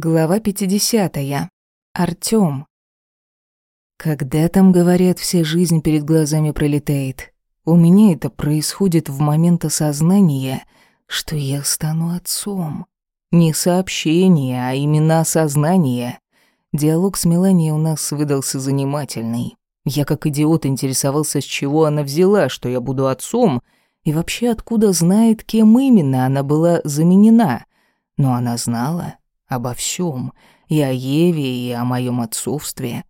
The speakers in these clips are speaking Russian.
Глава 50. Артём. Когда там, говорят, вся жизнь перед глазами пролетает, у меня это происходит в момент осознания, что я стану отцом. Не сообщение, а именно осознание. Диалог с Меланией у нас выдался занимательный. Я как идиот интересовался, с чего она взяла, что я буду отцом, и вообще откуда знает, кем именно она была заменена. Но она знала, Обо всем, и о Еве, и о моем отцовстве.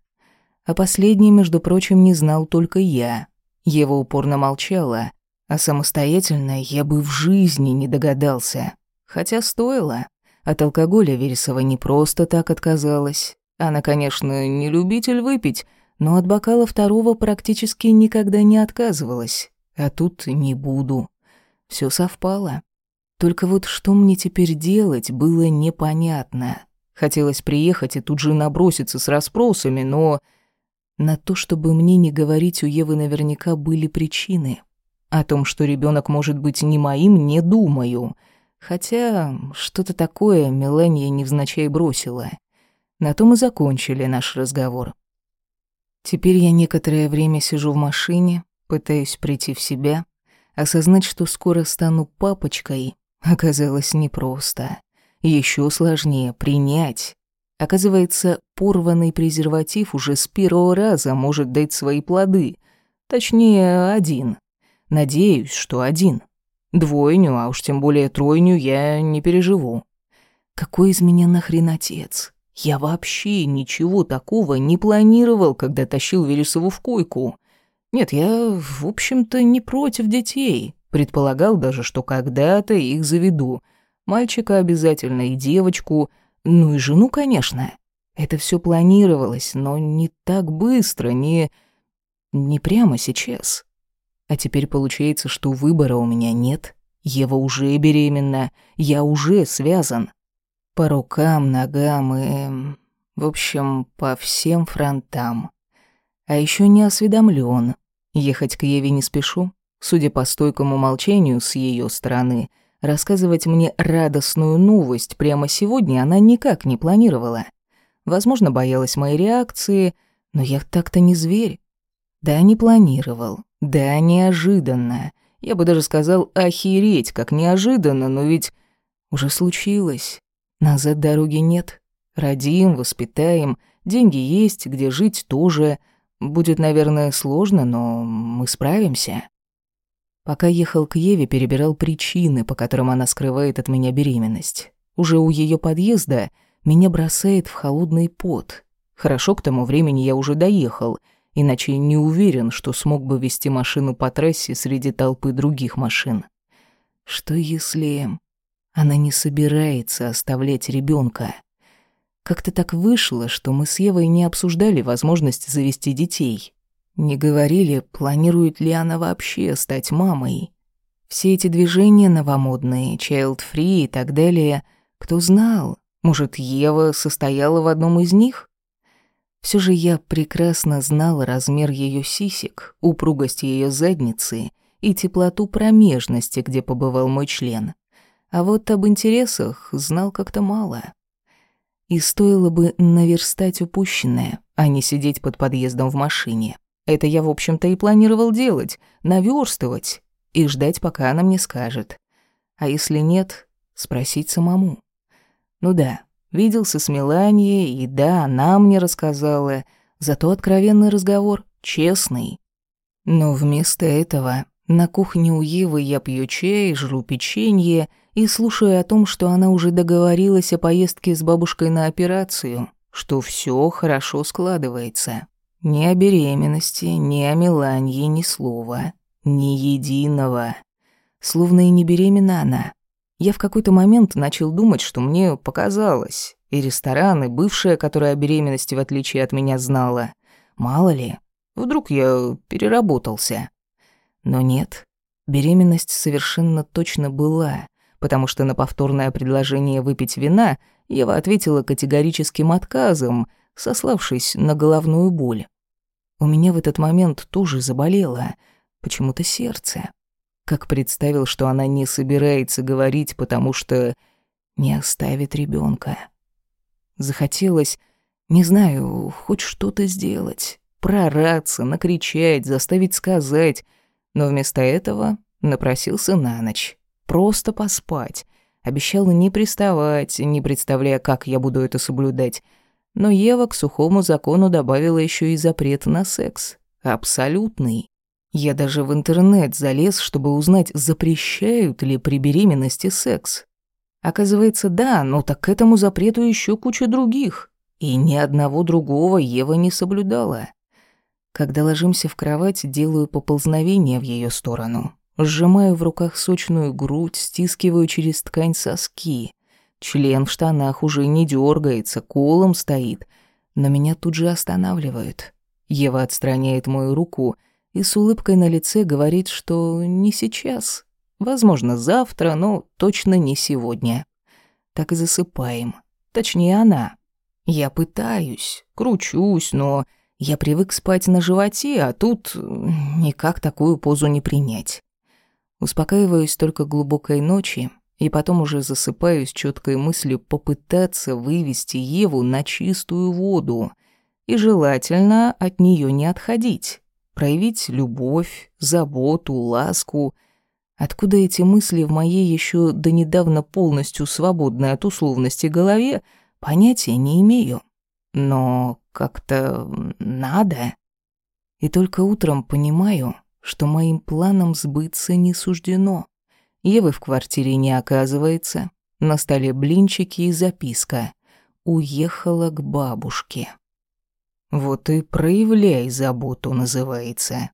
А последнее, между прочим, не знал только я. Ева упорно молчала, а самостоятельно я бы в жизни не догадался. Хотя стоило. От алкоголя Вересова не просто так отказалась. Она, конечно, не любитель выпить, но от бокала второго практически никогда не отказывалась. А тут не буду. Все совпало. Только вот что мне теперь делать, было непонятно. Хотелось приехать и тут же наброситься с расспросами, но... На то, чтобы мне не говорить у Евы наверняка были причины. О том, что ребенок может быть не моим, не думаю. Хотя что-то такое Мелания невзначай бросила. На том и закончили наш разговор. Теперь я некоторое время сижу в машине, пытаюсь прийти в себя, осознать, что скоро стану папочкой, Оказалось непросто. Еще сложнее принять. Оказывается, порванный презерватив уже с первого раза может дать свои плоды. Точнее, один. Надеюсь, что один. Двойню, а уж тем более тройню я не переживу. Какой из меня нахрен отец? Я вообще ничего такого не планировал, когда тащил Вересову в койку. Нет, я, в общем-то, не против детей. Предполагал даже, что когда-то их заведу. Мальчика обязательно и девочку, ну и жену, конечно. Это все планировалось, но не так быстро, не... не прямо сейчас. А теперь получается, что выбора у меня нет. Ева уже беременна, я уже связан. По рукам, ногам и... В общем, по всем фронтам. А еще не осведомлен. Ехать к Еве не спешу. Судя по стойкому молчанию с ее стороны, рассказывать мне радостную новость прямо сегодня она никак не планировала. Возможно, боялась моей реакции, но я так-то не зверь. Да, не планировал. Да, неожиданно. Я бы даже сказал охереть, как неожиданно, но ведь уже случилось. Назад дороги нет. Родим, воспитаем, деньги есть, где жить тоже. Будет, наверное, сложно, но мы справимся. Пока ехал к Еве, перебирал причины, по которым она скрывает от меня беременность. Уже у ее подъезда меня бросает в холодный пот. Хорошо, к тому времени я уже доехал, иначе не уверен, что смог бы вести машину по трассе среди толпы других машин. Что если она не собирается оставлять ребенка? Как-то так вышло, что мы с Евой не обсуждали возможность завести детей. Не говорили, планирует ли она вообще стать мамой. Все эти движения новомодные, child-free и так далее, кто знал, может, Ева состояла в одном из них? Все же я прекрасно знал размер ее сисек, упругость ее задницы и теплоту промежности, где побывал мой член. А вот об интересах знал как-то мало. И стоило бы наверстать упущенное, а не сидеть под подъездом в машине. Это я, в общем-то, и планировал делать, наверстывать и ждать, пока она мне скажет. А если нет, спросить самому. Ну да, виделся с Меланией, и да, она мне рассказала, зато откровенный разговор, честный. Но вместо этого на кухне у Евы я пью чай, жру печенье и слушаю о том, что она уже договорилась о поездке с бабушкой на операцию, что все хорошо складывается. Ни о беременности, ни о Меланье ни слова, ни единого. Словно и не беременна она. Я в какой-то момент начал думать, что мне показалось. И рестораны, бывшая, которая о беременности в отличие от меня знала. Мало ли, вдруг я переработался. Но нет, беременность совершенно точно была, потому что на повторное предложение выпить вина Ева ответила категорическим отказом, сославшись на головную боль. У меня в этот момент тоже заболело, почему-то сердце. Как представил, что она не собирается говорить, потому что не оставит ребенка. Захотелось, не знаю, хоть что-то сделать. Прораться, накричать, заставить сказать. Но вместо этого напросился на ночь. Просто поспать. Обещал не приставать, не представляя, как я буду это соблюдать. Но Ева к сухому закону добавила еще и запрет на секс. Абсолютный. Я даже в интернет залез, чтобы узнать, запрещают ли при беременности секс. Оказывается, да, но так к этому запрету еще куча других. И ни одного другого Ева не соблюдала. Когда ложимся в кровать, делаю поползновение в ее сторону. Сжимаю в руках сочную грудь, стискиваю через ткань соски. Член в штанах уже не дергается, колом стоит. Но меня тут же останавливают. Ева отстраняет мою руку и с улыбкой на лице говорит, что не сейчас. Возможно, завтра, но точно не сегодня. Так и засыпаем. Точнее, она. Я пытаюсь, кручусь, но я привык спать на животе, а тут никак такую позу не принять. Успокаиваюсь только глубокой ночи, и потом уже засыпаю с четкой мыслью попытаться вывести Еву на чистую воду и желательно от нее не отходить, проявить любовь, заботу, ласку. Откуда эти мысли в моей еще до недавно полностью свободной от условности голове, понятия не имею. Но как-то надо. И только утром понимаю, что моим планам сбыться не суждено. Евы в квартире не оказывается. На столе блинчики и записка. Уехала к бабушке. Вот и проявляй заботу называется.